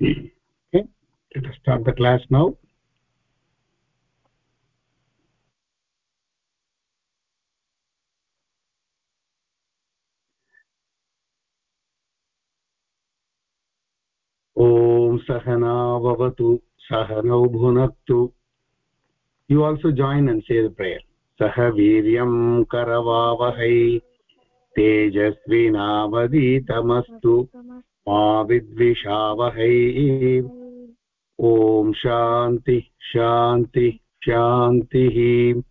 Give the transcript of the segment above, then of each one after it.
okay let us start the class now ॐ सहनाववतु सहनौ भुनक्तु you also join and say the prayer सह वीर्यं करवावहै तेजस्विनावदीतमस्तु मा विद्विषावहै ॐ शान्ति शान्ति, शान्तिः।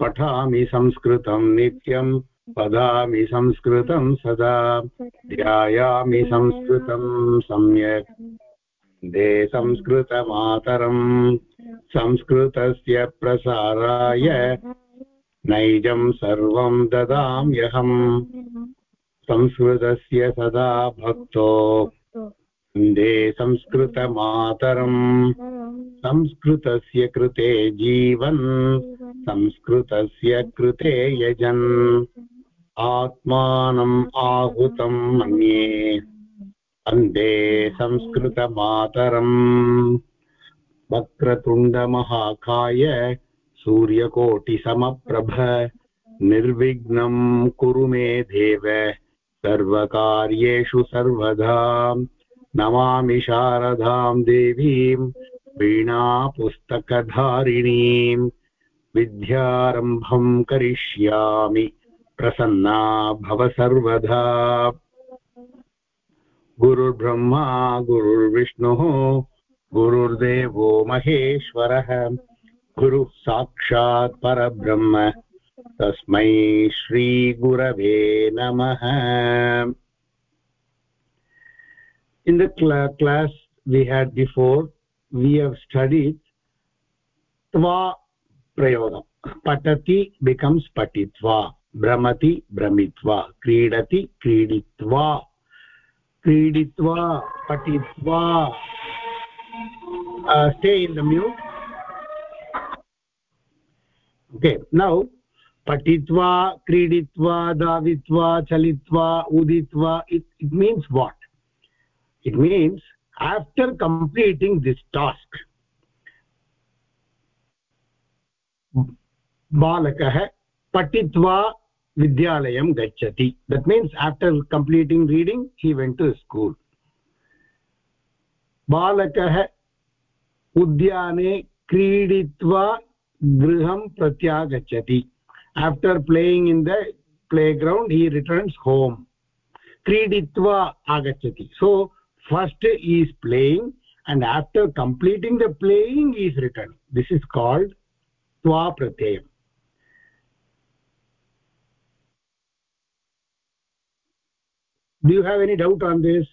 पठामि संस्कृतं नित्यं, वदामि संस्कृतं सदा। ध्यायामि संस्कृतं सम्यक्। दे संस्कृतमातरम्। संस्कृतस्य प्रसाराय नैजं सर्वं ददाम्यहम्। संस्कृतस्य सदा भक्तो। वंदे संस्कृतमातरम्। संस्कृतस्य कृते जीवन्। संस्कृतस्य कृते यजन्। आत्मानम् आहुतं मन्ये। वंदे संस्कृतमातरम्। वक्रतुण्डमहाकाय सूर्यकोटिसमप्रभ। निर्विघ्नं कुरु मे देव। सर्वकार्येषु सर्वदा नमामि शारदां देवीं वीणापुस्तकधारिणीं। विद्यारम्भं करिष्यामि, प्रसन्ना भव सर्वदा। गुरुर्ब्रह्मा, गुरुर्विष्णुः, गुरुर्देवो महेश्वरः, गुरुः साक्षात् परब्रह्म। तस्मै श्रीगुरवे नमः। In the class we had before we have studied त्वा प्रयोगं पठति बिकम्स् पठित्वा भ्रमति भ्रमित्वा क्रीडति क्रीडित्वा क्रीडित्वा पठित्वा stay in the mute okay now पठित्वा, क्रीडित्वा, धावित्वा, चलित्वा, उदित्वा it means what it means after completing this task बालकः पठित्वा विद्यालयं गच्छति। That means after completing reading he went to school बालकः उद्याने क्रीडित्वा गृहं प्रत्यागच्छति। after playing in the playground he returns home क्रीडित्वा आगच्छति so first is playing and after completing the playing is returning this is called twa pratyayam do you have any doubt on this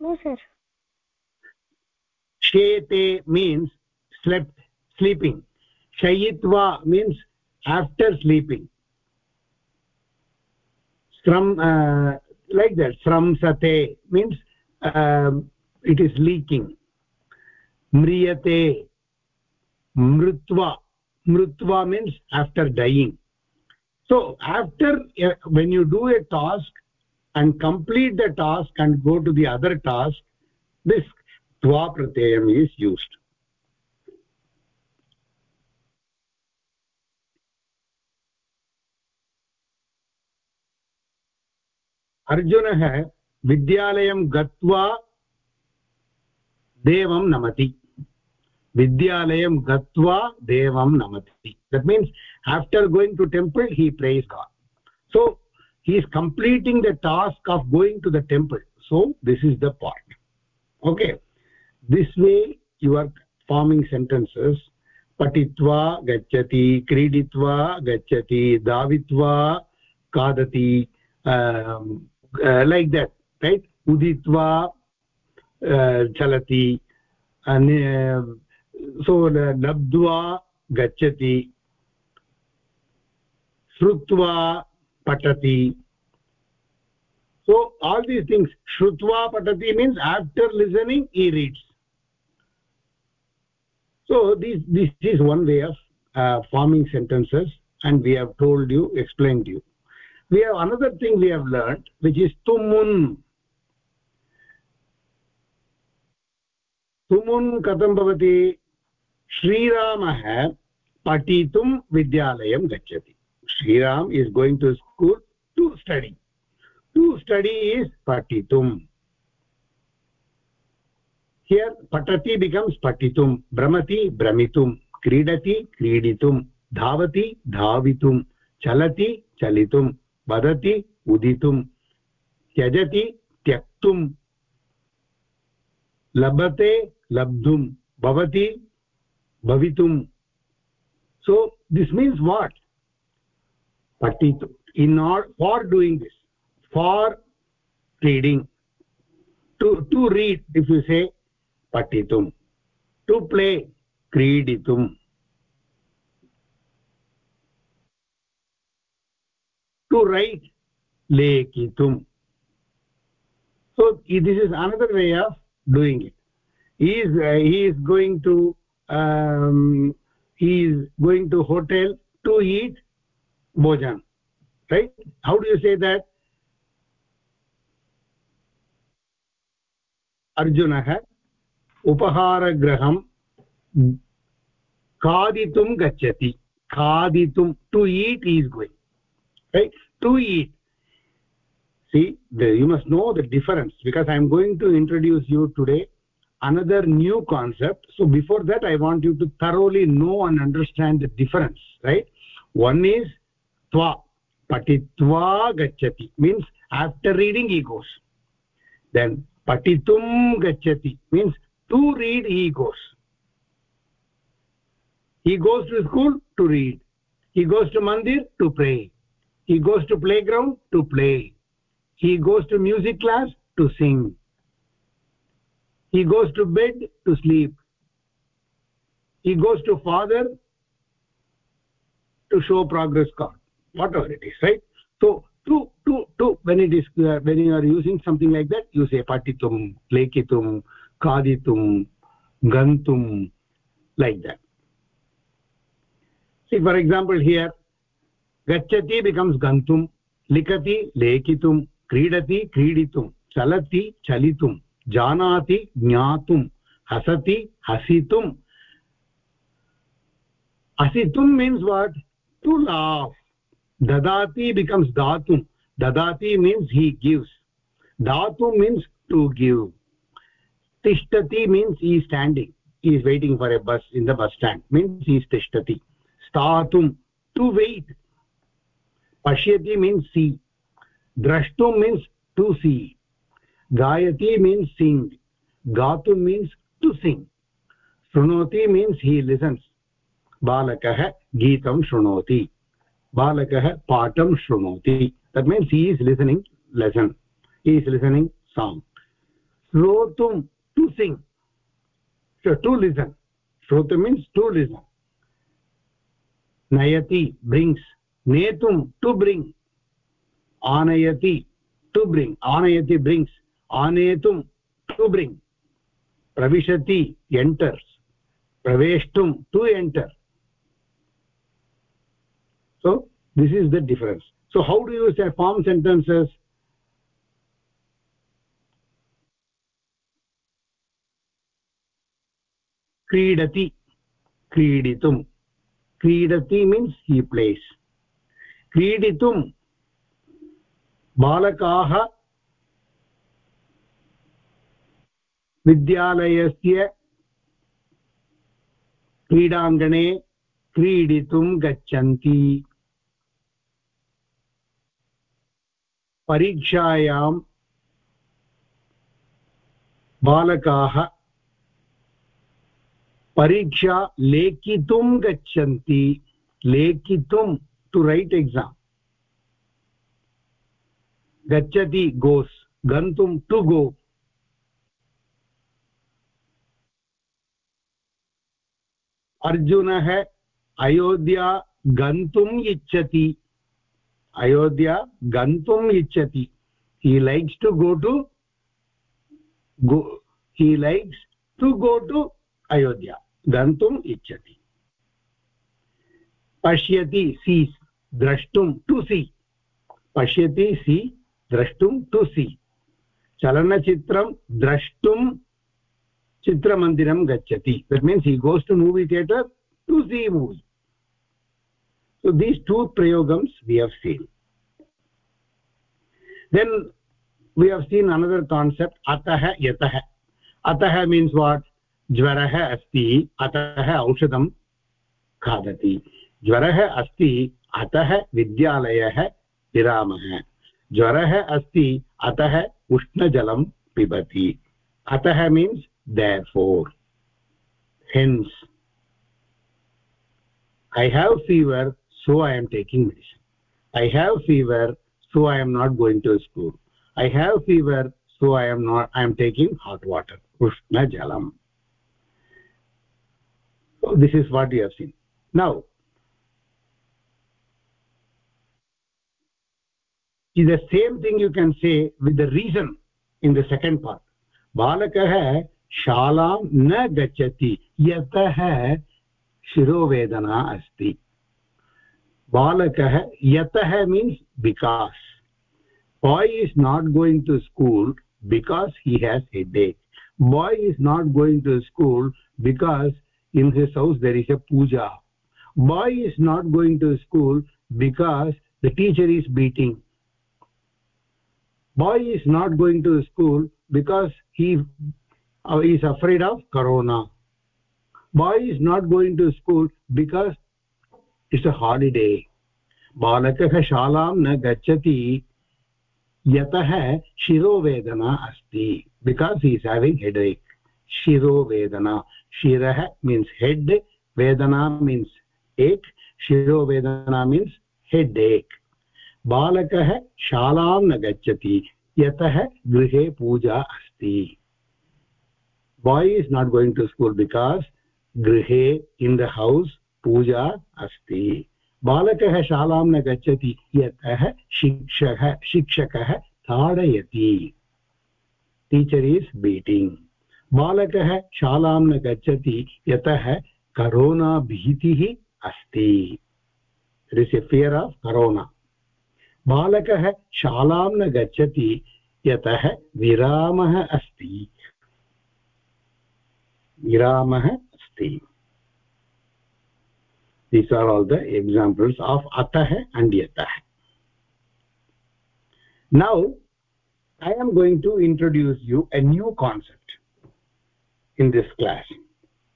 no sir shete means slept sleeping shayitva means after sleeping. From uh, like that from sate means uh, it is leaking. Mriyate mrutva. Mrutva means after dying. So after uh, when you do a task and complete the task and go to the other task this tva pratyayam is used Arjun विद्यालय गत्वा नमति। विद्यालय गत्वा नमति। That means after going to temple he prays god so he is completing the task of going to the temple so this is the part okay this way you are forming sentences पठित्वा गच्छति क्रीडित्वा गच्छति धावित्वा खादति like that right? Uditva uh, chalati and uh, so gacchati shrutva patati. So all these things shrutva patati means after listening he reads. So this this is one way of uh, forming sentences and we have told you explained you we have another thing we have learned, which is tumun. तुमुन् कथं भवति श्रीरामः पठितुं विद्यालयं गच्छति Shriram is going to school to study to study is पठितुम् here पठति becomes पठितुं भ्रमति भ्रमितुं क्रीडति क्रीडितुं धावति धावितुं चलति चलितुं वदति उदितुं त्यजति त्यक्तुं लभते लब्धुं भवति भवितुं so this means what patitu in or for doing this for reading to to read if you say patitum to play क्रीडितुम् to write lekitum so this is another way of doing it he is uh, he is going to um, he is going to hotel to eat bhojan right how do you say that arjunah उपहारगृहं खादितुं गच्छति खादितुं to eat is going right? To eat. See the, you must know the difference because i am going to introduce you today another new concept. So before that i want you to thoroughly know and understand the difference right? One is tva patitva gacchati means after reading he goes then patitum gacchati means to read he goes he goes to school to read. He goes to mandir to pray he goes to playground to play. He goes to music class to sing. He goes to bed to sleep. He goes to father to show progress card whatever it is right? So to to to when it is uh, when you are using something like that you say patitum lekitum kaditum gantum like that. See for example here gachati becomes gantum likati lekitum क्रीडति क्रीडितुं चलति चलितुं जानाति ज्ञातुं हसति हसितुं हसितुं to laugh dadati becomes datum dadati means he gives datu means to give tishtati means he is standing he is waiting for a bus in the bus stand means he is tishtati statum to wait pashyati means see drashtum means to see gayati means sing gatum means to sing shrunoti means he listens balakah geetam shrunoti balakah patam shrunoti that means he is listening lesson he is listening song shrotum to sing so to listen shrotum means to listen nayati brings netum to bring anayati to bring anayati brings anetum to bring pravishati enters praveshtum to enter so this is the difference so how do you say form sentences क्रीडति क्रीडितुं क्रीडति means ही place क्रीडितुं बालकाः विद्यालयस्य क्रीडाङ्गणे क्रीडितुं गच्छन्ति। परीक्षायां बालकाः परीक्षा लेखितुं गच्छन्ति। लेखितुं टु रैट् एक्साम् गच्छति गोस् गन्तुं टु गो अर्जुनः अयोध्या गन्तुम् इच्छति अयोध्या गन्तुम् इच्छति he likes to go to go he likes to go to ayodhya gantum ichchati पश्यति सी द्रष्टुं टु सी पश्यति सी द्रष्टुं टु सी चलनचित्रं द्रष्टुं चित्रमन्दिरं गच्छति. That means he goes to movie theatre to see movie so these two प्रयोगम्स् we have seen then we have seen another concept अतः यतः अतः means what ज्वरः अस्ति अतः औषधं खादति ज्वर अस्ति, अतः विद्यालयः विरामः। ज्वरः अस्ति, अतः उष्णजलं पिबति। अतः means therefore I have fever so I am taking medicine I have fever so I am not going to school I have fever so I am not I am taking hot water उष्णजलम् this is what you have seen now is the same thing you can say with the reason in the second part बालकः शालां न गच्छति यतः शिरोवेदना अस्ति बालकः यतः means because boy is not going to school because he has headache boy is not going to school because in his house there is a puja boy is not going to school because the teacher is beating Boy is not going to school because he uh, is afraid of corona boy is not going to school because it's a holiday बालकः शालां न गच्छति यतः शिरोवेदना अस्ति because he is having headache शिरोवेदना शिरः means head वेदना मीन्स् एक् शिरोवेदना मीन्स् हेड् एक् बालकः शालां न गच्छति, यतः गृहे पूजा अस्ति। Boy is not going to school because grihe in the house puja asti बालकः शालां न गच्छति, यतः शिक्षः शिक्षकः ताडयति। टीचर् इस् बीटिङ्ग् बालकः शालां न गच्छति, यतः करोना भीतिः अस्ति। Is a fear of corona बालकः शालां न गच्छति, यतः विरामः अस्ति। विरामः अस्ति। These are all the examples of अतः अण्ड् यतः now I am going to introduce you a new concept in this class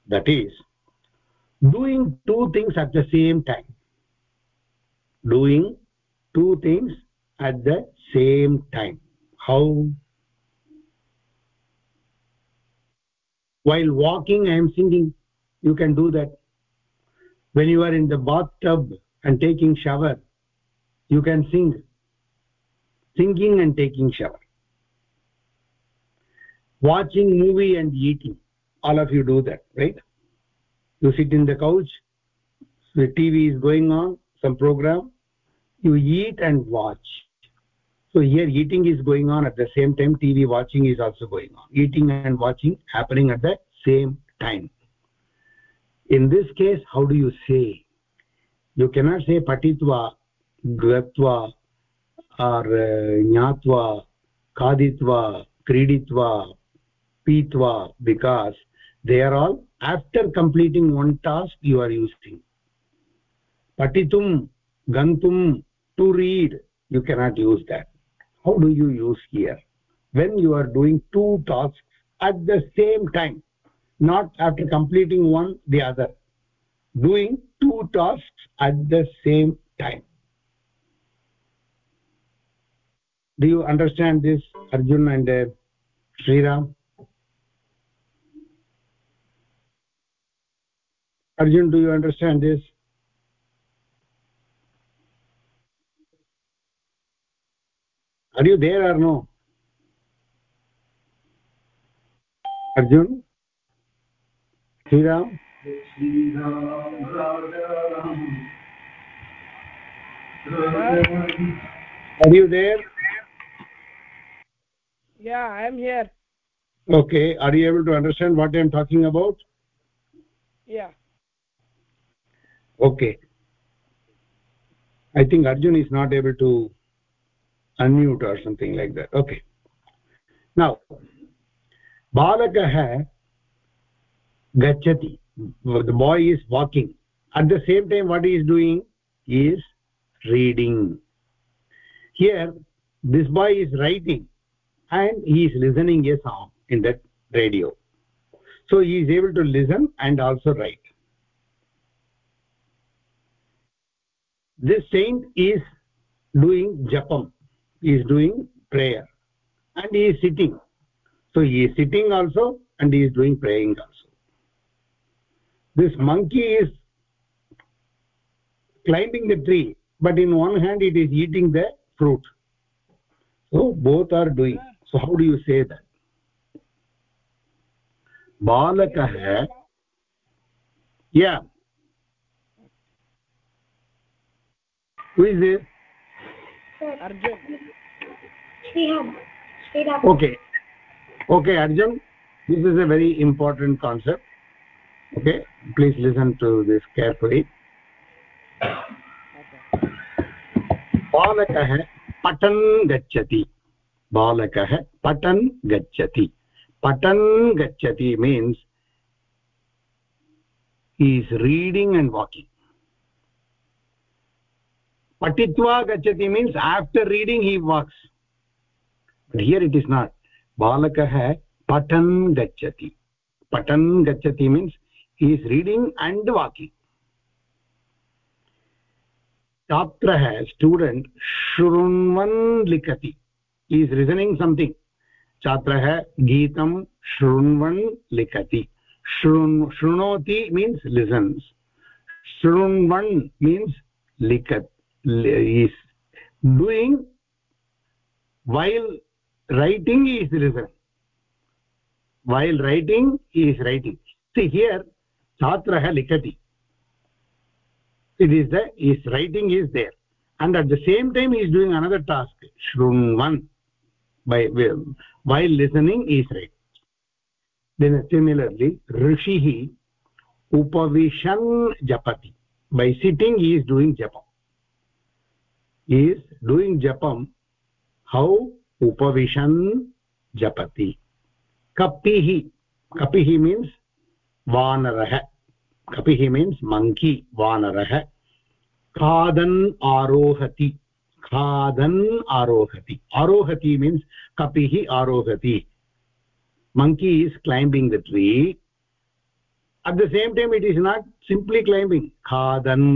that is doing two things at the same time doing two things at the same time. How? While walking i am singing you can do that. When you are in the bathtub and taking shower you can sing singing and taking shower. Watching movie and eating all of you do that right? You sit in the couch the tv is going on some program you eat and watch. So here eating is going on at the same time tv watching is also going on. Eating and watching happening at the same time. In this case how do you say? You cannot say patitva gatva or uh, nyatva kaditva kriditva pitva because they are all after completing one task you are using. Patitum gantum to read you cannot use that. How do you use here? When you are doing two tasks at the same time not after completing one the other. Doing two tasks at the same time. Do you understand this arjun and uh, Ram? arjun do you understand this are you there or no? Arjun? Sriram? Are you there? Yeah i am here. Okay are you able to understand what i am talking about? Yeah. Okay. I think arjun is not able to unmute or something like that. Okay. Now balakah gachati the boy is walking. At the same time what he is doing? Is reading. Here this boy is writing and he is listening a song in that radio. So he is able to listen and also write. This saint is doing japam is doing prayer and he is sitting. So he is sitting also and he is doing praying also. This monkey is climbing the tree but in one hand it is eating the fruit. So both are doing. So how do you say that? Balakah yeah. Who is this? Arjun okay okay arjun this is a very important concept okay please listen to this carefully बालकः पठन् गच्छति बालकः पठन् गच्छति पठन् गच्छति he is reading and walking patitva gachati means after reading he walks here it is not balakah patan gachati patan gachati means he is reading and walking छात्रः student शृण्वन् लिखति is listening something छात्रः गीतं शृण्वन् लिखति शृण् शृणोति means listens शृण्वन् means लिखत् is doing while writing he is listening. While writing he is writing. See here chhatrah likati it is the his writing is there. And at the same time he is doing another task shrunvan by while listening he is writing. Then similarly rishihi upavishan japati. By sitting he is doing japam. He is doing japam. How उपविशन् जपति। कपिः कपिः means वानरः। कपिः means monkey वानरः। खादन् आरोहति। खादन् आरोहति। आरोहति मीन्स् कपिः आरोहति। Monkey is climbing the tree at the same time it is not simply climbing खादन्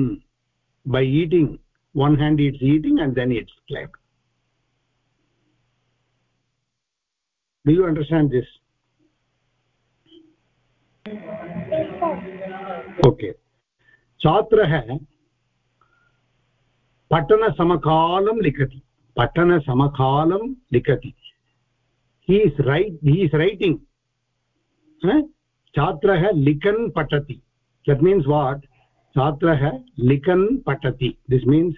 by eating one hand it's eating and then it's climbing do you understand this okay छात्रः पठनसमकालं लिखति पठनसमकालं लिखति he is right he is writing छात्रः लिखन् पठति that means what छात्रः लिखन् पठति this means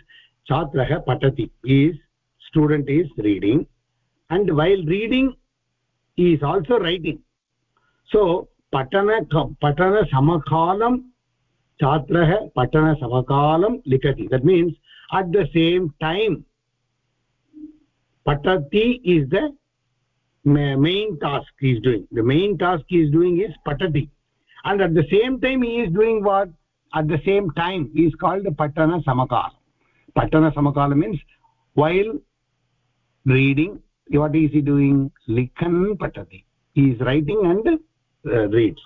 छात्रः पठति is student is reading and while reading he is also writing. So patana patana samakalam chhatrah patana samakalam likati. That means at the same time patati is the main task he is doing. The main task he is doing is patati. And at the same time he is doing what? At the same time he is called the patana samakala patana samakala means while reading what is he doing likhan patati he is writing and uh, reads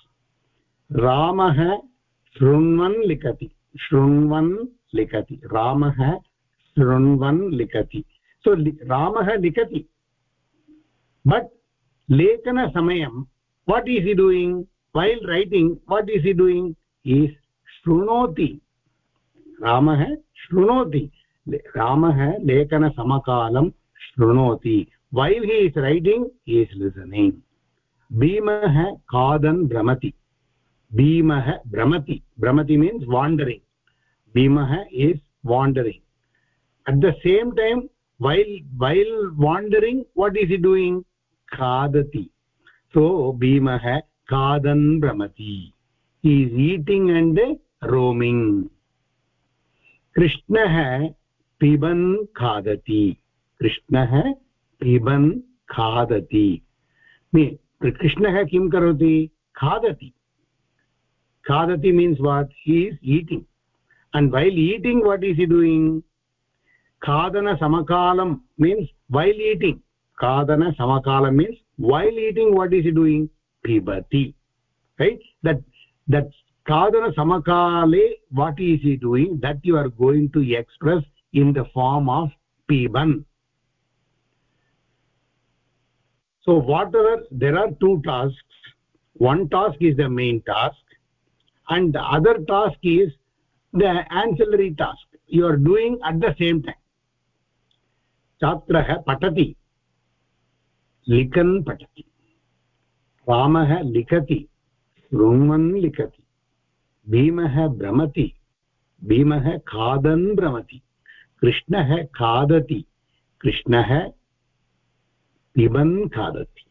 ramah shrunvan likati shrunvan likati ramah shrunvan likati so ramah likati but lekana samayam what is he doing while writing what is he doing is shrunoti ramah shrunoti रामः लेखनसमकालं शृणोति while he is writing he is listening भीमः खादन् भ्रमति भीमः भ्रमति भ्रमति means wandering bhimah is wandering at the same time while while wandering what is he doing khadati so bhimah khadan brahmati he is eating and roaming krishnah piban khadati krishnah पिबन् खादति। कृष्णः किं करोति? खादति। खादति means what he's eating and while eating what is he doing खादनसमकालं means while eating खादनसमकालं means while eating what is he doing पिबति। Right that that खादनसमकाले what is he doing that you are going to express in the form of पिबन्। So whatever there are two tasks one task is the main task and the other task is the ancillary task you are doing at the same time छात्रः पठति लिखन् पठति रामः लिखति शृण्वन् लिखति भीमः भ्रमति भीमः खादन् भ्रमति कृष्णः खादति कृष्णः पिबन् खादति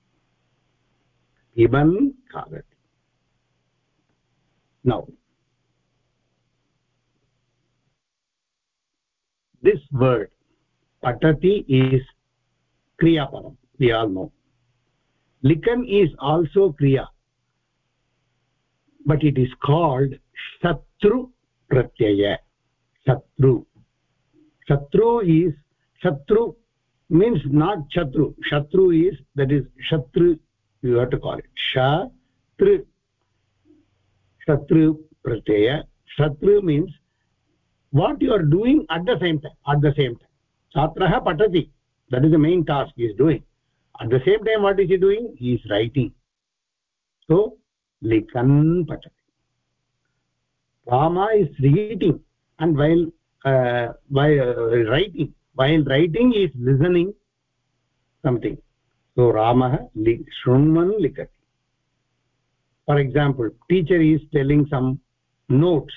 पिबन् खादति नौ दिस् वर्ड् पठति इस् क्रियापदं क्रियाल् नो लिखन् इस् आल्सो क्रिया बट् इट् इस् काल्ड् शत्रु प्रत्यय शत्रु शत्रु इस् शत्रु means not shatru shatru is that is shatru you have to call it shatru shatru pratyaya shatru means what you are doing at the same time at the same time chhatrah patati that is the main task he is doing at the same time what is he doing he is writing so likan patati rama is reading and while uh, while uh, writing while writing is listening something. So ramah shrunman likati. For example teacher is telling some notes.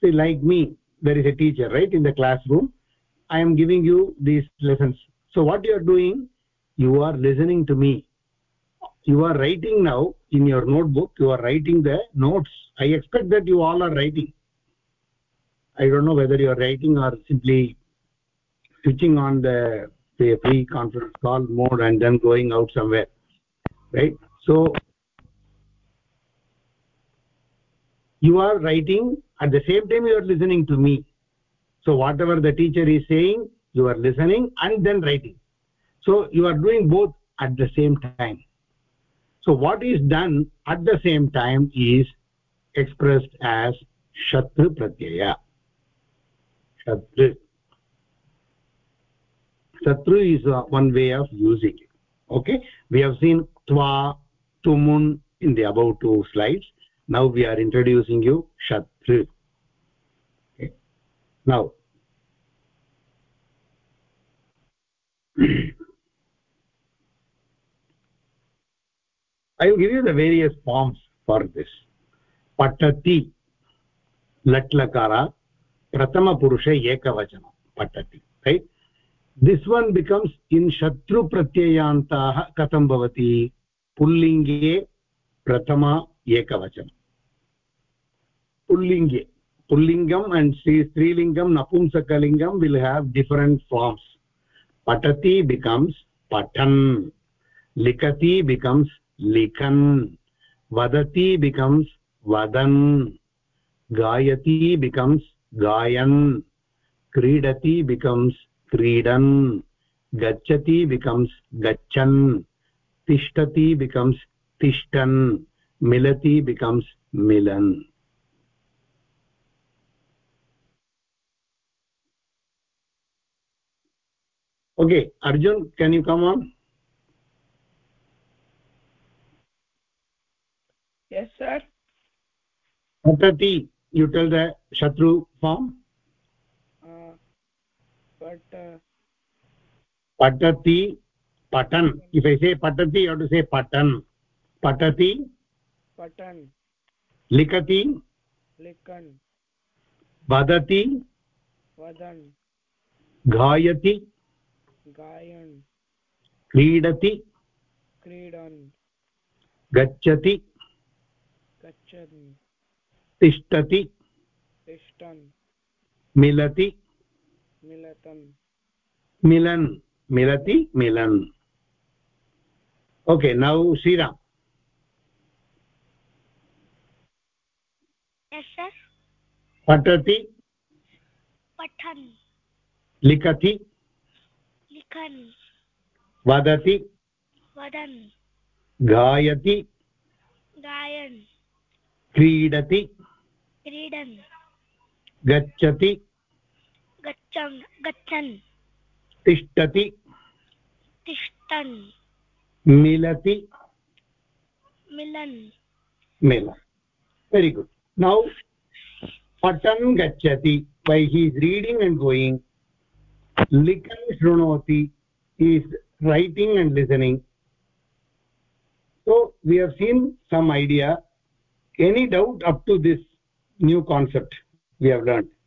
See like me there is a teacher right in the classroom. I am giving you these lessons. So what you are doing? You are listening to me. You are writing now in your notebook. You are writing the notes. I expect that you all are writing. I don't know whether you are writing or simply switching on the, the free conference call mode and then going out somewhere right? So you are writing at the same time you are listening to me. So whatever the teacher is saying you are listening and then writing. So you are doing both at the same time. So what is done at the same time is expressed as shatru pratyaya. Shatru shatru is uh, one way of using it. Okay? We have seen twa tumun in the above two slides. Now we are introducing you shatru okay. now i will give you the various forms for this. Patati lat lakara prathama purusha ekavachana patati right this one becomes in शत्रु प्रत्ययान्ताः कथं भवति पुल्लिङ्गे प्रथम एकवचनम् पुल्लिङ्गे पुल्लिङ्गम् and स्त्री स्त्रीलिङ्गं नपुंसकलिङ्गं will have different forms पठति बिकम्स् पठन् लिखति बिकम्स् लिखन् वदति बिकम्स् वदन् गायति बिकम्स् गायन् क्रीडति बिकम्स् क्रीडन गच्छति बिकम्स गच्छन् तिष्ठति बिकम्स् तिष्ठन् मिलति becomes Milan. Okay Arjun can you come on पठति युटल् द शत्रु form patati patan if i say patati you have to say patan patati patan likati likan vadati vadan घायति gayan क्रीडति क्रीडन् गच्छति गच्छन् तिष्ठति तिष्ठन् मिलति मिलतन् मिलन् मिलति मिलन् okay now sriram पठति पठन् लिखति लिखन् वदति वदन् गायति गायन् क्रीडति क्रीडन् गच्छति गच्छन् गच्छन्। तिष्ठति। तिष्ठन्। मिलति। मिलन्। मिलन् वेरि गुड् नौ पठन् गच्छति। Why he is reading and going लिखन् शृणोति is writing and listening so we have seen some idea any doubt up to this new concept we have learned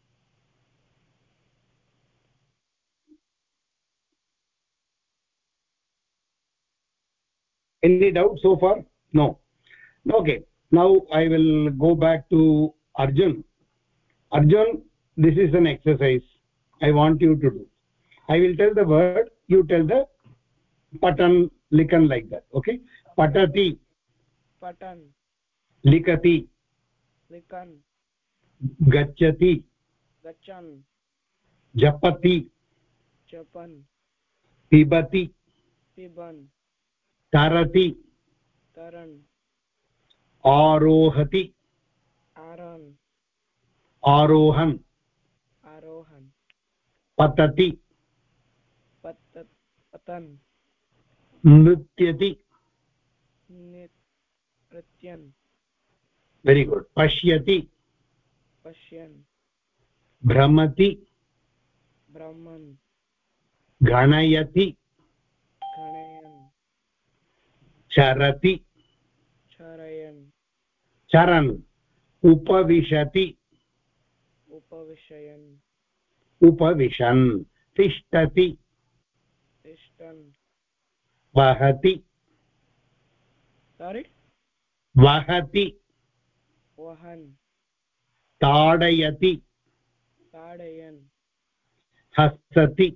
any doubt so far? No. Okay. Now i will go back to arjun. Arjun this is an exercise i want you to do. I will tell the word you tell the patan likan like that okay? Patati. Patan likati. Likan. Gacchati gachan. Japati. Japan. Pibati. Piban. Tarati तरन् आरोहति। आरन् आरोहन् आरोहन् पतति। पत पतन्। नृत्यति। नृत्यन्। Very good पश्यति। पश्यन्। भ्रमति। ब्रह्मन् गणयति गणयन् चरति चरयन् चरन् उपविशति उपविशयन् उपविशन् तिष्ठति तिष्ठन् वहति सारि वहति वहन् ताडयति ताडयन् हसति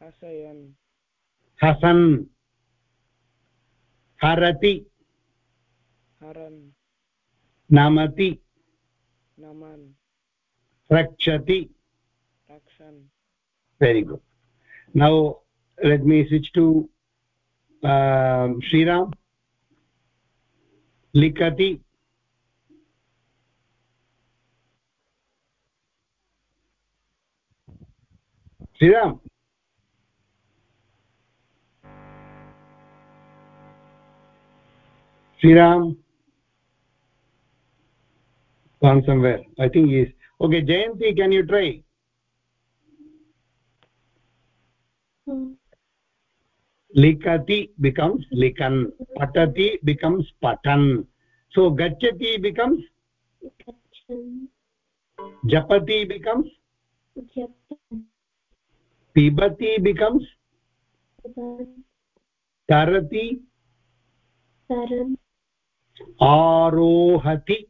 हसयन् हसन् हरति। हरन्। नमति। नमन्। रक्षति। रक्षन्। Very good now let me switch to Shriram लिखति Shriram shriram gone somewhere i think he is okay jayanti can you try likati becomes likan patati becomes patan so gachati becomes japati becomes pibati becomes tarati आरोहति।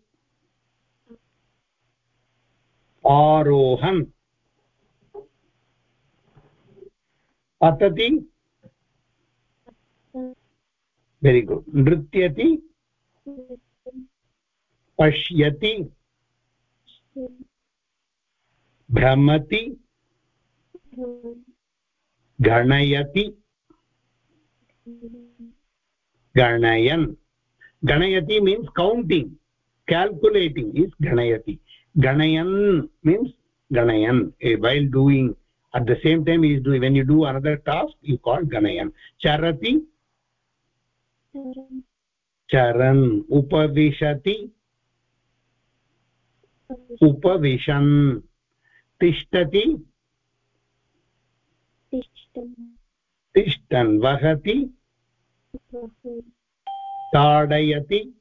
आरोहन्। पतति very good नृत्यति। पश्यति। भ्रमति। गणयति। गणयन्। गणयति means counting calculating is ganayati ganayan means ganayan eh, while doing at the same time he is doing when you do another task you call ganayan charati charan upavishati उपविशन् तिष्ठति तिष्ठन् वहति ताडयति।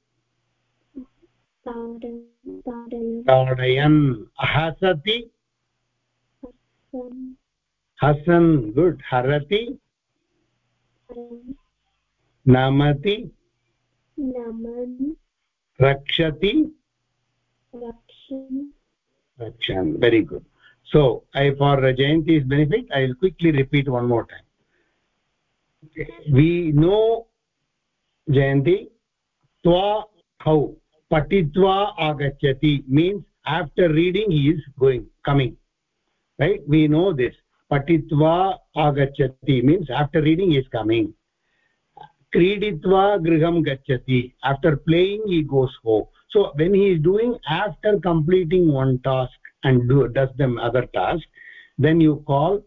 ताडयन् हसति। हसन् good हरति। नमति। रक्षति। रक्षन्। Very good so I for Jayanti is benefit I will quickly repeat one more time we know twa how patitva agachyati means after reading he is going coming right we know this patitva agachati means after reading he is coming kriditva griham gachati after playing he goes home so when he is doing after completing one task and do does them other task then you call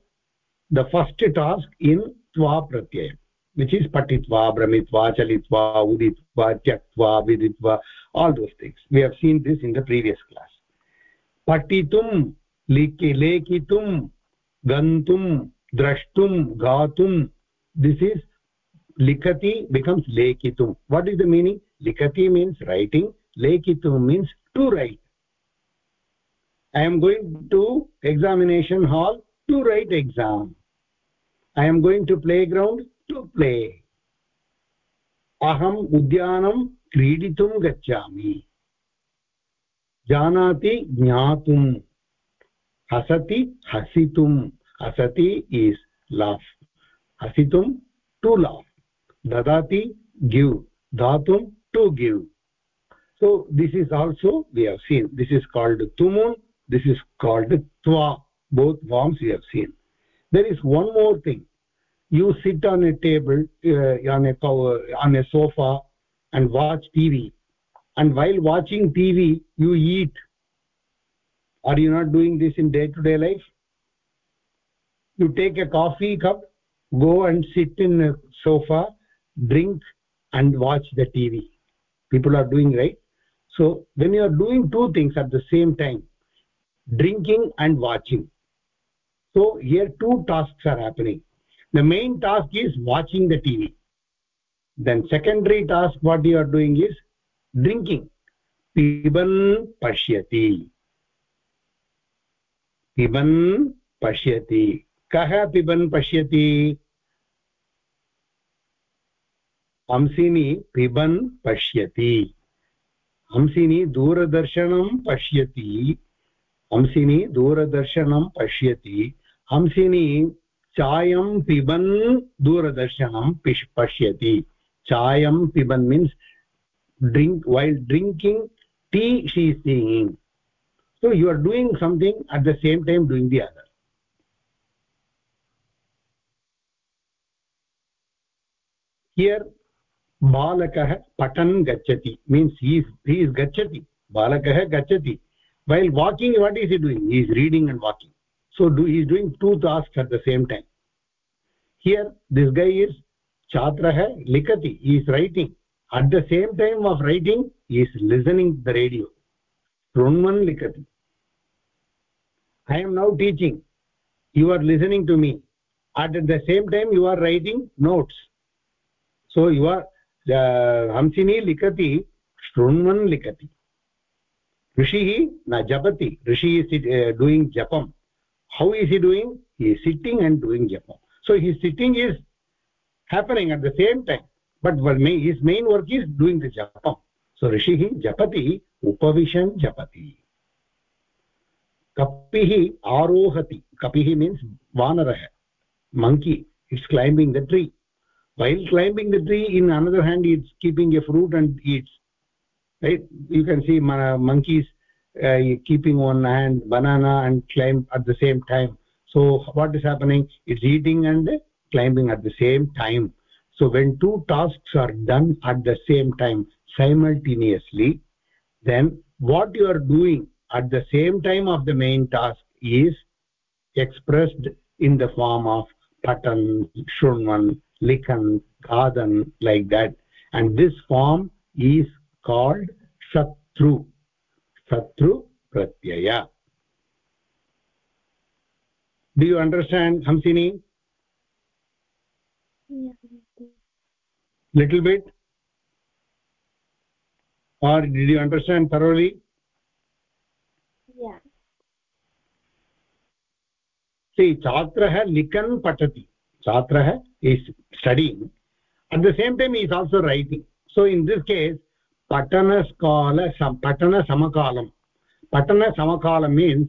the first task in tva pratyaya which is patitva brahmitva chalitva uditva tyaktva viditva all those things we have seen this in the previous class patitum lekitum gantum drashtum gatum this is likati becomes lekitum what is the meaning likati means writing lekitum means to write i am going to examination hall to write exam i am going to playground to play aham udyanam क्रीडितुं गच्छामि जानाति ज्ञातुं हसति हसितुं हसति is laugh हसितुं to laugh ददाति give दातुं to give so this is also we have seen this is called tumun this is called twa both forms we have seen there is one more thing you sit on a table uh, on a on a sofa and watch tv and while watching tv you eat. Are you not doing this in day to day life? You take a coffee cup go and sit in a sofa drink and watch the tv people are doing right? So when you are doing two things at the same time drinking and watching. So here two tasks are happening the main task is watching the tv then secondary task what you are doing is drinking piban pashyati piban pashyati kah piban pashyati Hamsini पिबन् पश्यति हंसिनी दूरदर्शनं पश्यति हंसिनी दूरदर्शनं पश्यति हंसिनी चायं पिबन् दूरदर्शनं पिश् पश्यति। चायं पिबन् means drink while drinking tea she singing so you are doing something at the same time doing the other here बालकः पठन् गच्छति। मीन्स् हि इस् गच्छति। बालकः गच्छति। While walking what is he doing he is reading and walking so do he is doing two tasks at the same time here this guy is छात्रः लिखति is writing at the same time of writing he is listening the radio शृण्वन् लिखति i am now teaching you are listening to me at the same time you are writing notes so you are uh, hamsini likati शृण्वन् लिखति ऋषिः न जपति ऋषि is uh, doing japam how is he doing he is sitting and doing japam so his sitting is happening at the same time but his main work is doing the japam so rishihi japati upavishan japati kapihi arohati kapihi means vanarah monkey it's climbing the tree while climbing the tree in another hand it's keeping a fruit and eats right you can see monkeys uh, Uh, keeping one hand banana and climb at the same time. So what is happening? It's eating and climbing at the same time. So when two tasks are done at the same time simultaneously then what you are doing at the same time of the main task is expressed in the form of patan shunvan likhan kadan like that. And this form is called shatru कर्तृ प्रत्यय। You you understand Hamsini bit bit or did you understand thoroughly छात्रः लिखन् पठति छात्रः is studying at the same time is also writing so in this case patana skala patana samakalam patana samakalam means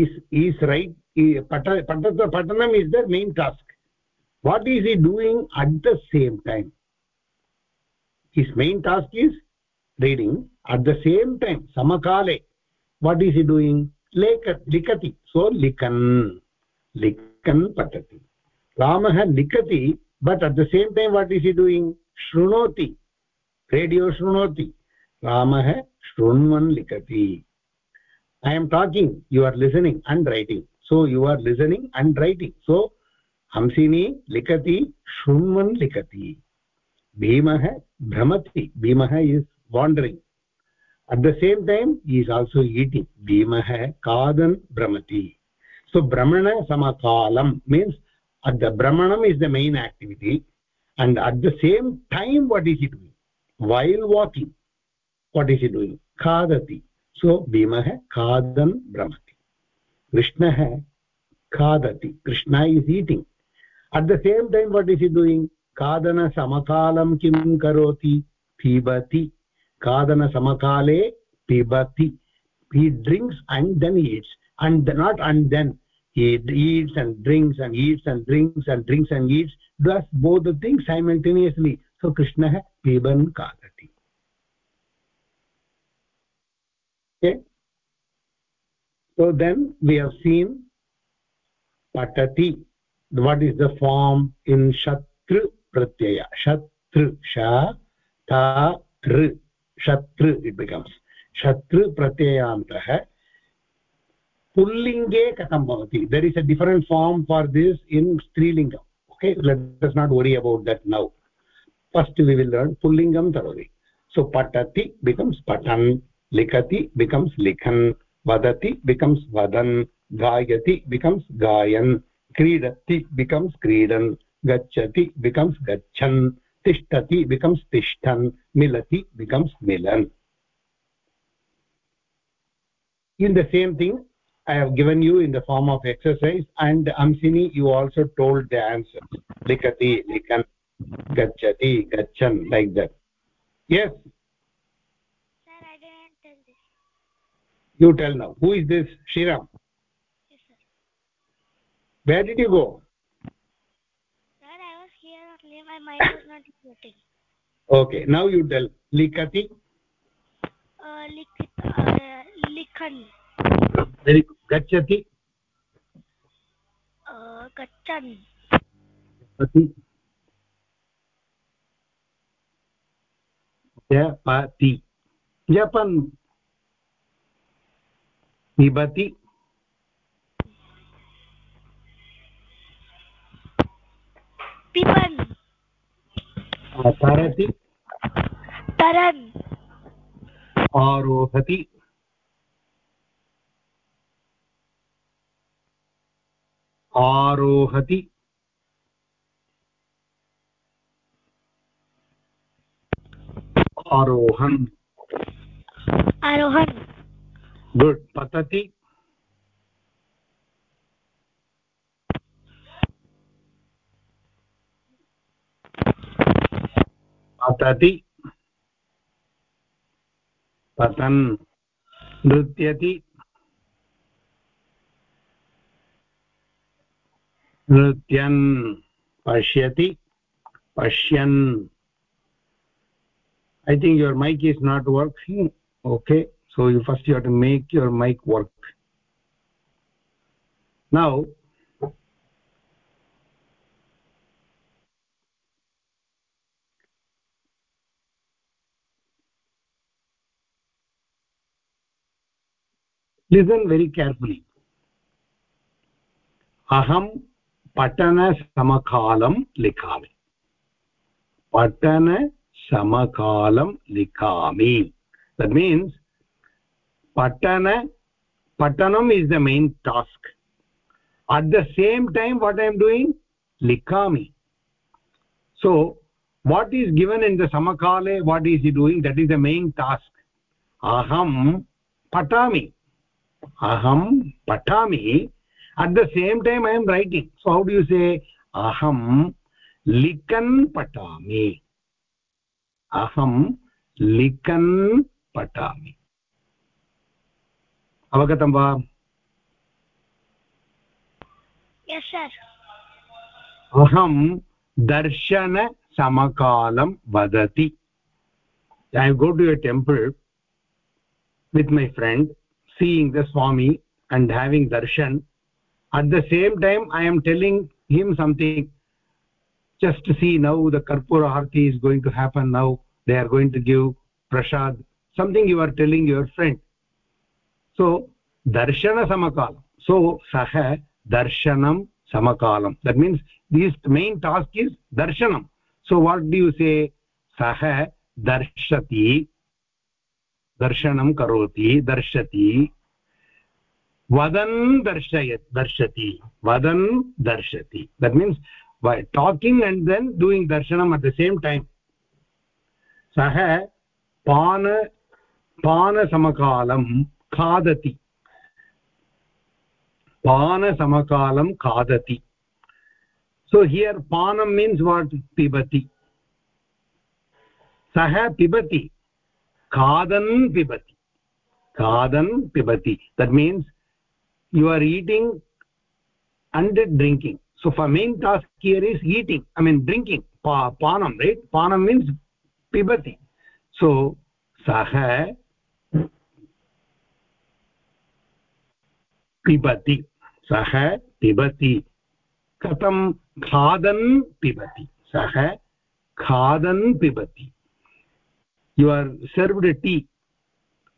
is is right patana patanam is the main task what is he doing at the same time his main task is reading at the same time samakale what is he doing Leka, likati so likan likan patati ramah likati but at the same time what is he doing shrunoti radio shrunoti ramah shrunvan likati i am talking you are listening and writing so you are listening and writing so hamsini likati shrunvan likati bhimah bhramati bhimah is wandering at the same time he is also eating bhimah kadan bhramati so brahmana samakalam means at the brahmanam is the main activity and at the same time what is he doing while walking what is he doing khadati so bhimah kadan bhramati krishnah khadati krishna is eating at the same time what is he doing kadana samakalam kim karoti pibati kadana samakale pibati he drinks and then eats and not and then he eats and drinks and eats and drinks and drinks and eats does both the things simultaneously so krishna पीबन खादति so then we have seen पठति। What is the form in शत्रु प्रत्यय? शत्रु श तृ शत्रु it becomes शत्रु प्रत्ययान्तः पुल्लिङ्गे कथं भवति? There is a different form for this in स्त्रीलिंग okay let us not worry about that now first we will learn pullingam thoroughly so patati becomes patan likati becomes likhan vadati becomes vadan gayati becomes gayan क्रीडति becomes क्रीडन् गच्छति becomes गच्छन् tishtati becomes tishtan milati becomes milan in the same thing i have given you in the form of exercise and amsini you also told the answer likati likan gachati gachan like that yes Sir, I didn't tell this. you tell now who is this shriram Yes, sir. where did you go Sir, I was here only. My mind was not floating. okay now you tell likati Uh, lik, uh, likhan. very good gachati Uh, gachan. pati japati japan pibati Pipan. tarati Taran. आरोहति आरोहति आरोहन्। Arohan. Good. पतति। पतति। पतन्। नृत्यति। नृत्यन्। पश्यति। पश्यन्। I think your mic is not working. Okay so you first you have to make your mic work. Now listen very carefully. Aham patana samakalam likhami patana samakalam likhami that means patana patanam is the main task at the same time what i am doing likhami so what is given in the samakale what is he doing that is the main task aham patami aham patami at the same time i am writing so how do you say aham likan patami avagatam va Yes, sir. aham darshana samakalam vadati i go to a temple with my friend seeing the swami and having darshan at the same time i am telling him something just to see now the karpura harti is going to happen now they are going to give prasad something you are telling your friend so darshana samakalam so sah darshanam samakalam that means this main task is darshanam so what do you say sah darshati darshanam karoti darshati vadan darshayat darshati vadan darshati that means by talking and then doing darshanam at the same time सः पान पानसमकालं खादति पानसमकालं खादति so here panam means what pibati sah pibati khadan pibati khadan pibati that means you are eating and drinking so for main task here is eating i mean drinking pa panam right panam means pibati so sah pibati sah pibati कथं खादन् पिबति सः खादन् पिबति you are served a tea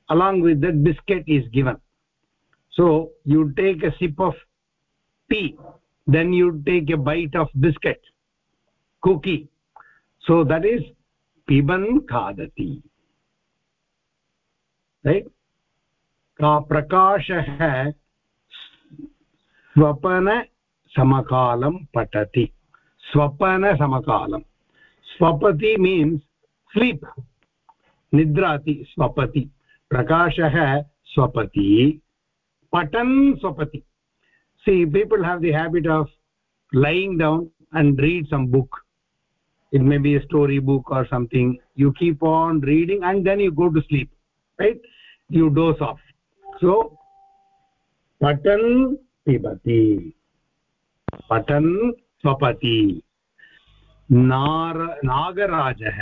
along with that biscuit is given so you take a sip of tea then you take a bite of biscuit cookie so that is piban khadati right ka prakashah स्वपन समकालं पठति स्वपनसमकालं स्वपति means sleep निद्राति स्वपति प्रकाशः स्वपति पठन् स्वपति see people have the habit of lying down and read some book it may be a story book or something you keep on reading and then you go to sleep right you doze off so patan pibati पठन् स्वपति नार नागराजः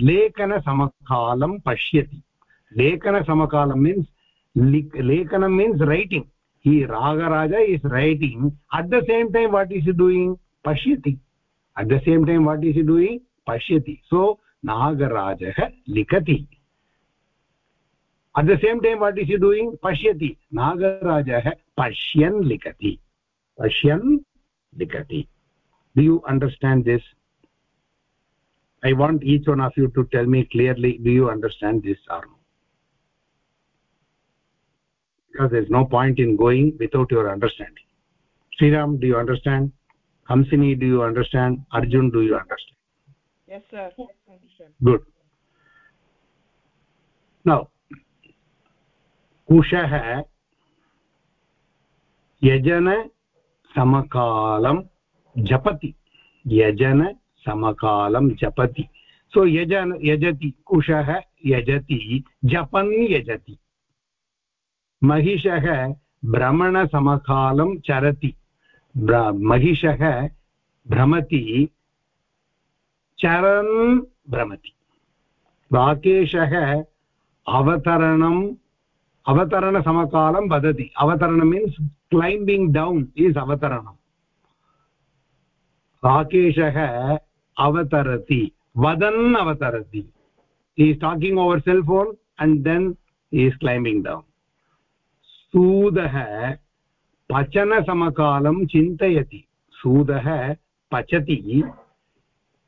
लेखनसमकालं पश्यति लेखनसमकालं means लेखनं means writing he Ragaraja is writing at the same time what is doing पश्यति at the same time what is doing पश्यति so नागराजः लिखति at the same time what is doing पश्यति नागराजः पश्यन् लिखति पश्यन् likati. Do you understand this? I want each one of you to tell me clearly, do you understand this or no because there is no point in going without your understanding sriram do you understand hamsini do you understand arjun do you understand yes sir good now kushah yajana समकालं जपति यजन समकालं जपति सो यजन यजति कुशः यजति जपन् यजति महिषः भ्रमणसमकालं चरति। महिषः भ्रमति, चरन् भ्रमति। राकेशः अवतरणम्, अवतरणसमकालं वदति। अवतरणं मीन्स् क्लैम्बिङ्ग् डौन् इस् अवतरणम्। राकेशः अवतरति, वदन् अवतरति। Is talking over cell phone and then he is climbing down सूदः पचनसमकालं चिन्तयति। सूदः पचति।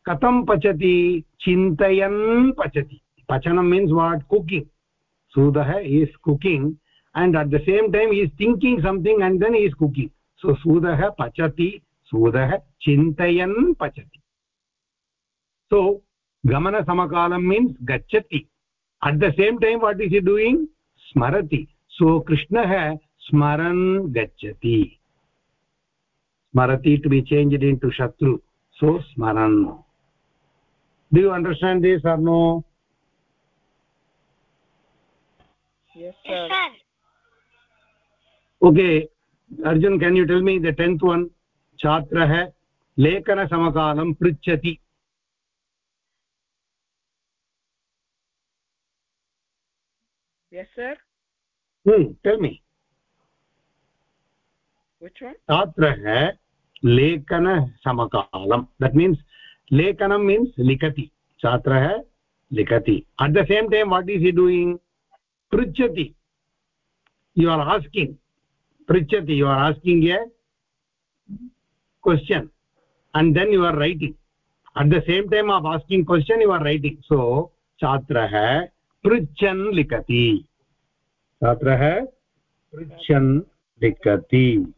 कथं पचति? चिन्तयन् पचति। पचनं means what cooking सूदः is cooking and at the same time is thinking something and then is cooking so सूदः पचति। सूदः चिन्तयन् पचति। सो गमनसमकालं मीन्स् गच्छति। At the same time what is he doing स्मरति। सो कृष्णः स्मरन् गच्छति। स्मरति to be changed into शत्रु सो स्मरन् do you understand this or no okay Arjun can you tell me the tenth one छात्रः लेखनसमकालं पृच्छति yes sir. hmm tell me which one छात्रः लेखनसमकालं that means लेखनं means लिखति छात्रः लिखति at the same time what is he doing पृच्छति you are asking पृच्छति you are asking a question and then you are writing at the same time of asking question you are writing so छात्रः पृच्छन् लिखति छात्रः पृच्छन् लिखति।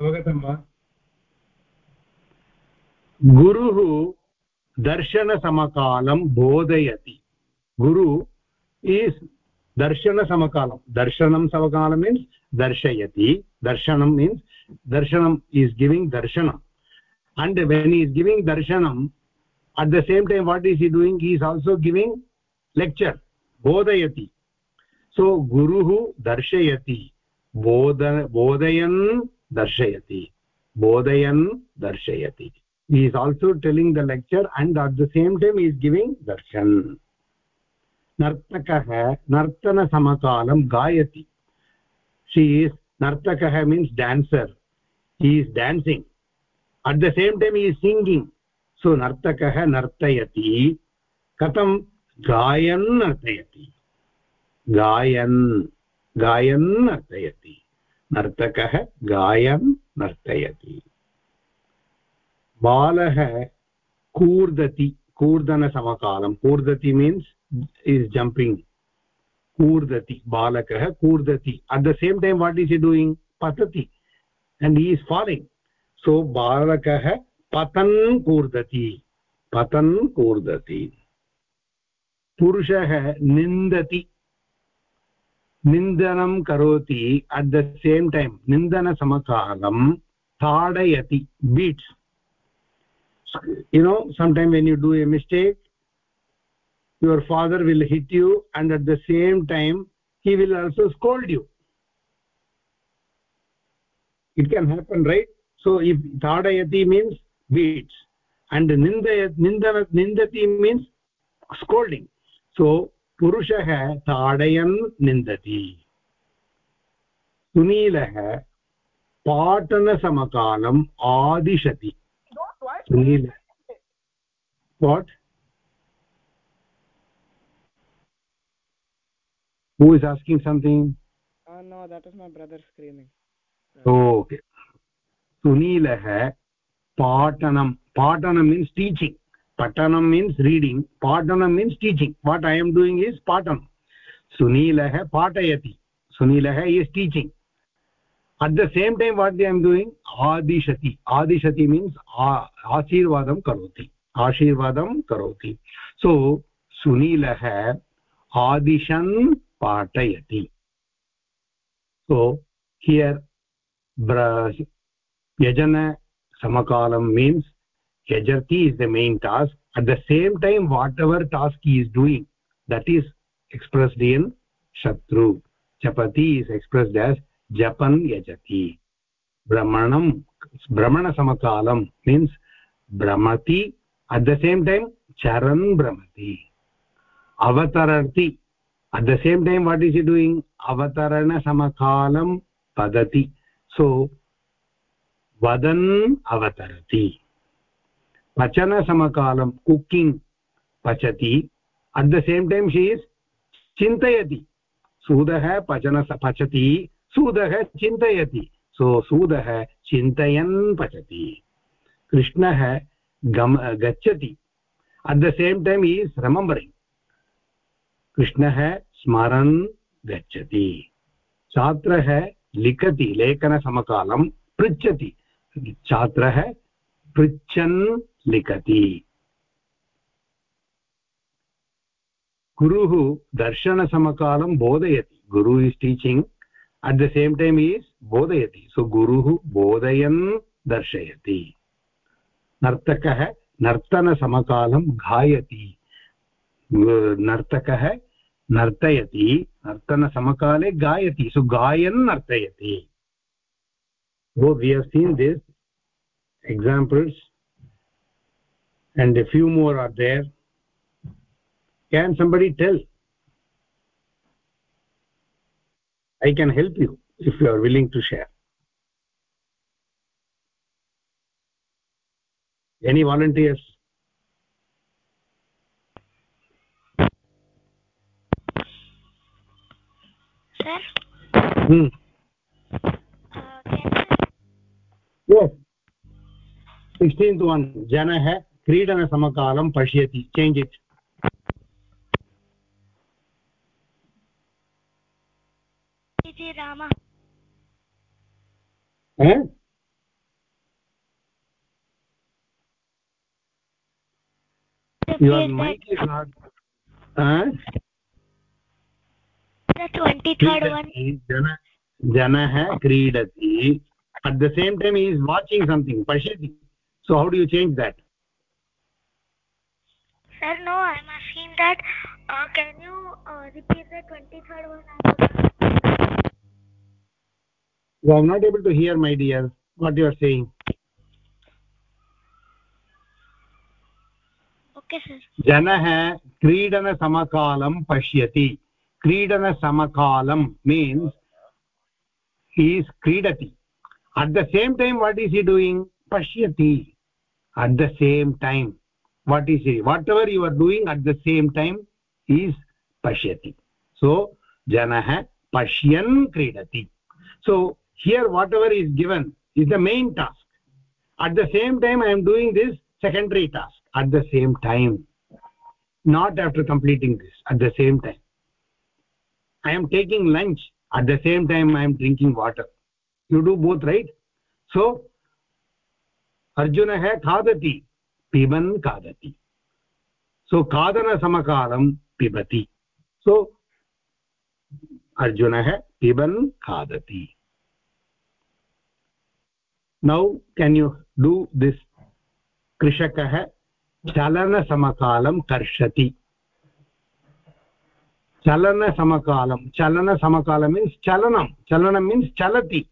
अवगतं वा? गुरुः दर्शनसमकालं बोधयति। गुरु ईस् दर्शनसमकालं। दर्शनं समकालं मीन्स् दर्शयति। दर्शनं मीन्स् दर्शनम् ईस् गिविङ्ग् दर्शनम् अण्ड् वेन् ईस् गिविङ्ग् दर्शनं at the same time what is he doing he is also giving lecture bodhayati so guruhu darshayati bodha bodayan darshayati bodayan darshayati he is also telling the lecture and at the same time he is giving darshan नर्तकः नर्तनसमकालं गायति she is नर्तकः means dancer he is dancing at the same time he is singing सुनर्तकः नर्तयति, कथं? गायन् नर्तयति। गायन् गाय नर्तय नर्तक गायन् नर्तयति। बालः कूर्दति, कूर्दनसमकालं, कूर्दति मीन्स् इस् जम्पिङ्ग् कूर्दति, बालकः कूर्दति। At the same time what is he doing पतति। अण्ड् ही इस् सो बालकः पतन कूर्दति। पतन कूर्दति। पुरुषः निन्दति। निन्दनं करोति अट् द सेम् टैम् निन्दनसमकालं ताडयति। Beats you know sometime when you do a mistake your father will hit you and at the same time he will also scold you it can happen right so इ ताडयति means beats and nindayat nindana nindati means scolding so purushah tadayan nindati Sunil पाटनसमकालम् आदिशति Sunil what who is asking something uh, no that is my brother screaming okay sunilah patanam patanam means teaching patanam means reading patanam means teaching what i am doing is patanam sunilah patayati sunilah is teaching at the same time what i am doing adishati adishati means ashirvadam karoti ashirvadam karoti so sunilah adishan पाठयति so here yajana samakalam means yajarti is the main task. At the same time whatever task he is doing that is expressed in shatru. Chapati is expressed as japan yajati. Brahmanam brahmana samakalam means brahmati. At the same time charan brahmati. Avatarati at the same time what is he doing? Avatarana samakalam padati. So वदन् अवतरति। पचनसमकालं cooking पचति। At the same time she चिन्तयति। सूदः पचन पचति। सूदः चिन्तयति। सो सूदः चिन्तयन् पचति। कृष्णः गम, गच्छति। At the same time is remembering कृष्णः स्मरन् गच्छति। छात्रः लिखति, लेखनसमकालं पृच्छति। छात्रः पृच्छन् लिखति। गुरुः दर्शनसमकालं बोधयति। Guru is teaching at the same time is बोधयति। सो गुरुः बोधयन् दर्शयति। नर्तकः नर्तनसमकालं गायति नर्तकः नर्तयति। नर्तनसमकाले गायति। सो गायन् नर्तयति। So we have seen this examples and a few more are there can somebody tell? I can help you if you are willing to share. Any volunteers? Sir, hmm sixteen one जनः क्रीडनसमकालं पश्यति change it जनः क्रीडति at the same time is watching something पश्यति so how do you change that sir no i'm asking that uh, can you uh, repeat the 23rd one again? you are not able to hear my dear what you are saying okay sir जनः क्रीडनसमकालं पश्यति क्रीडनसमकालं means he is क्रीडति at the same time what is he doing pashyati at the same time. What is it? Whatever you are doing at the same time is pashyati. So janah pashyan kridati so here whatever is given is the main task. At the same time i am doing this secondary task. At the same time. Not after completing this. At the same time. I am taking lunch. At the same time i am drinking water. You do both right? So अर्जुनः खादति पिबन् खादति। सो so, खादनसमकालं पिबति। सो so, है पिबन् खादति। Now can you do this कृषकः चलनसमकालं कर्षति। चलनसमकालं चलनसमकालं मीन्स् चलनं। चलनं मीन्स् चलति।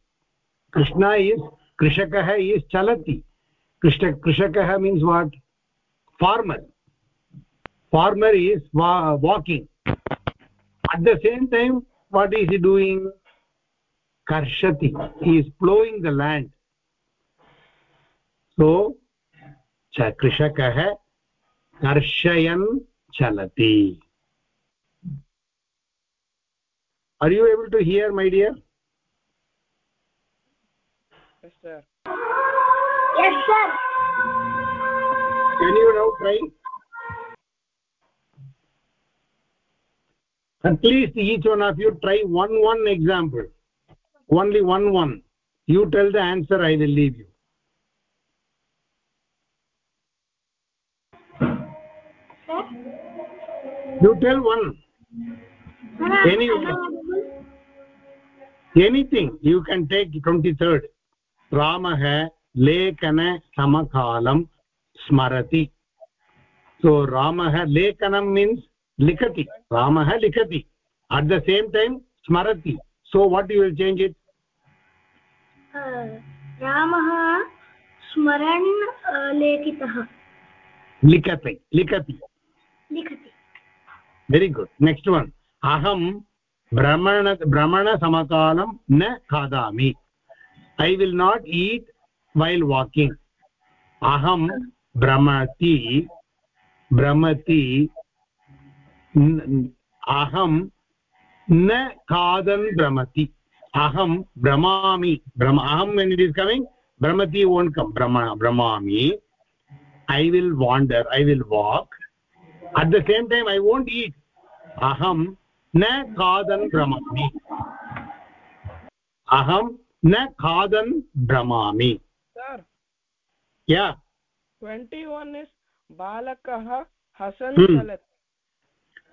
कृष्ण इस् कृषकः इस् चलति। कृष्ण कृषकः means what farmer farmer is walking at the same time what is he doing कर्षति is ploughing the land so च कृषकः कर्षयन् चलति able to hear, my dear? Yes, sir. Yes sir can you now try at least each one of you try one one example. Only one one. You tell the answer i will leave you. Sir you tell one. Any anything. You can take 23rd ramah लेखन लेखनसमकालं स्मरति। सो रामः लेखनं means लिखति। रामः लिखति। At the same time स्मरति। So what you will change it रामः स्मरन् uh, लेखितः। लिखति लिखति। लिखति। वेरि गुड् नेक्स्ट् वन् अहं भ्रमण भ्रमणसमकालं न खादामि। I will not eat while walking अहं भ्रमति भ्रमति अहं न खादन् भ्रमति अहं भ्रमामि भ्रम अहं वेन् इट् इस् कमिङ्ग् भ्रमति वोण्ट् कम् भ्रम भ्रमामि I will wander I will walk at the same time I won't eat अहं न खादन् भ्रमामि अहं न खादन् भ्रमामि या 21 is balakah hasan Hmm. chalat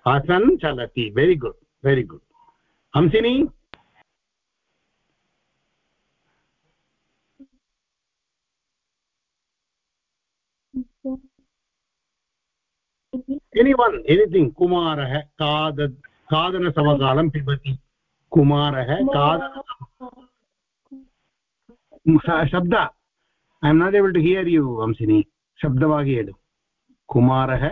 हसन् चलति very good very good Hamsini any one anything कुमारः खाद खादनसमकालं पिबति कुमारः खाद शब्द I am not able to hear you Vamsini शब्दवागि हेडु कुमारः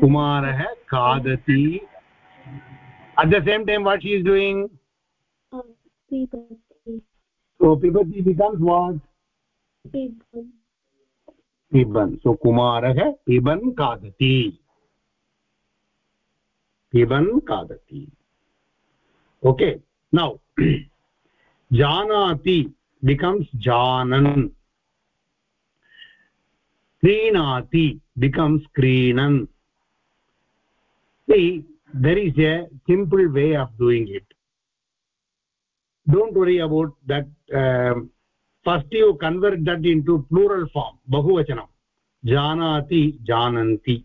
कुमारः खादति at the same time what she is doing so पिबति बिकम्स् वाट् पिबन् सो कुमारः पिबन् खादति पिबन् खादति okay now janati becomes janan krinati becomes krinan see there is a simple way of doing it don't worry about that um, first you convert that into plural form bahuvachanam janati jananti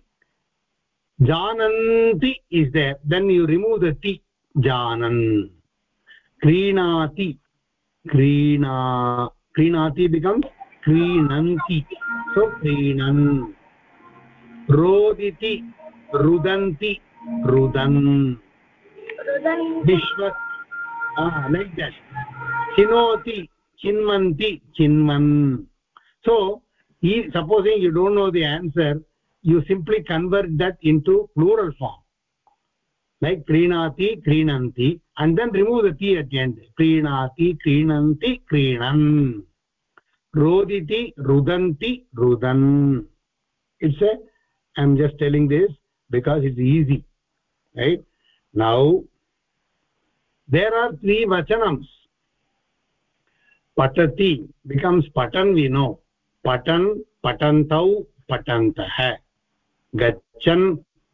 jananti is there then you remove the ti janan krinati क्रीणा क्रीणाति becomes क्रीणन्ति so क्रीणन् रोदिति रुदन्ति रुदन्। विश्व like that चिनोति चिन्वन्ति चिन्वन्। So supposing you don't know the answer you simply convert that into plural form. Like krinati krinanti and then remove the t at the end krinati krinanti krinan roditi rudanti rudan it's a i'm just telling this because it's easy right now there are three vachanams patati becomes patan we know patan patantau patantah gachan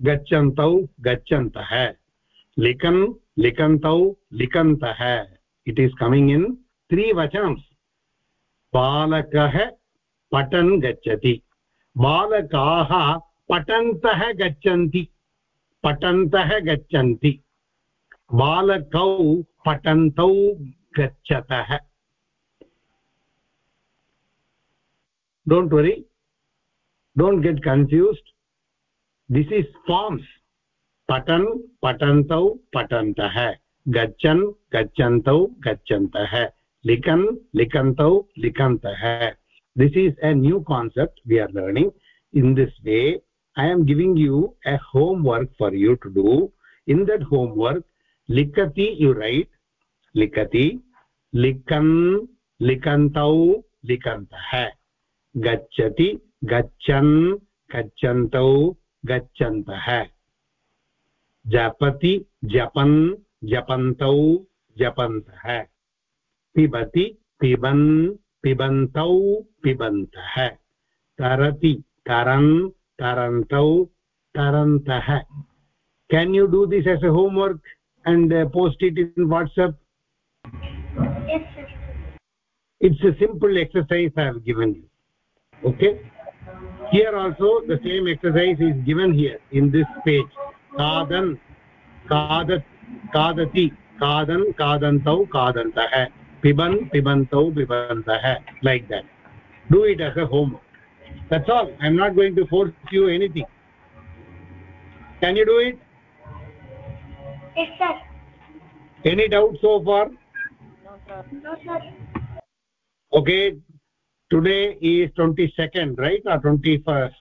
गच्छन्तौ गच्छन्तः। लिखन्, लिखन्तौ, लिखन्तः। It is coming in त्रिवचनम्स् बालकः पठन् गच्छति। बालकाः पठन्तः गच्छन्ति। पठन्तः गच्छन्ति। बालकौ पठन्तौ गच्छतः। Don't worry don't get confused this is forms patan patantau patantah gachan gachantau gachantah likan likantau likantah this is a new concept we are learning in this way i am giving you a homework for you to do in that homework likati you write likati likan likantau likantah गच्छति गच्छन् गच्छन्तौ गच्छन्तः। जपति जपन् जपन्तौ जपन्तः। पिबति पिबन् पिबन्तौ पिबन्तः। तरति तरन् तरन्तौ तरन्तः। Can you do this as a homework and post it in WhatsApp it's a simple exercise I have given you okay? Here also the same exercise is given here in this page. Kadan kadat kadati kadan kadantau kadantah. Piban pibantau pibantah. Like that. Do it as a homework. That's all. I'm not going to force you anything. Can you do it? Yes sir. Any doubt so far? No sir. No sir. Okay today is 22nd right? Or 21st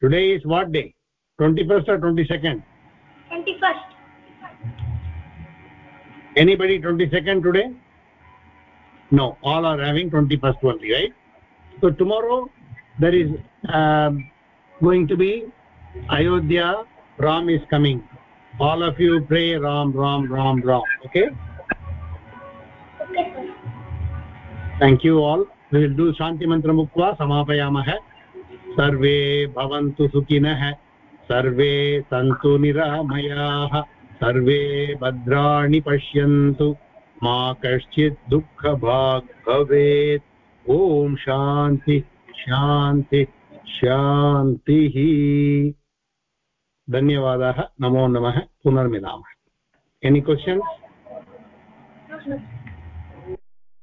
today is what day? 21st or 22nd 21st anybody 22nd today? No all are having 21st only right? So tomorrow there is um, going to be ayodhya ram is coming. All of you pray ram ram ram ram okay thank you all. We will do shanti samapayamah सर्वे भवन्तु सुखिनः सर्वे सन्तु निरामयाः सर्वे भद्राणि पश्यन्तु मा कश्चित् दुःखभाग् भवेत् ॐ शान्ति शान्ति शान्तिः धन्यवादाः नमो नमः पुनर्मिलामः एनि क्वशन्स्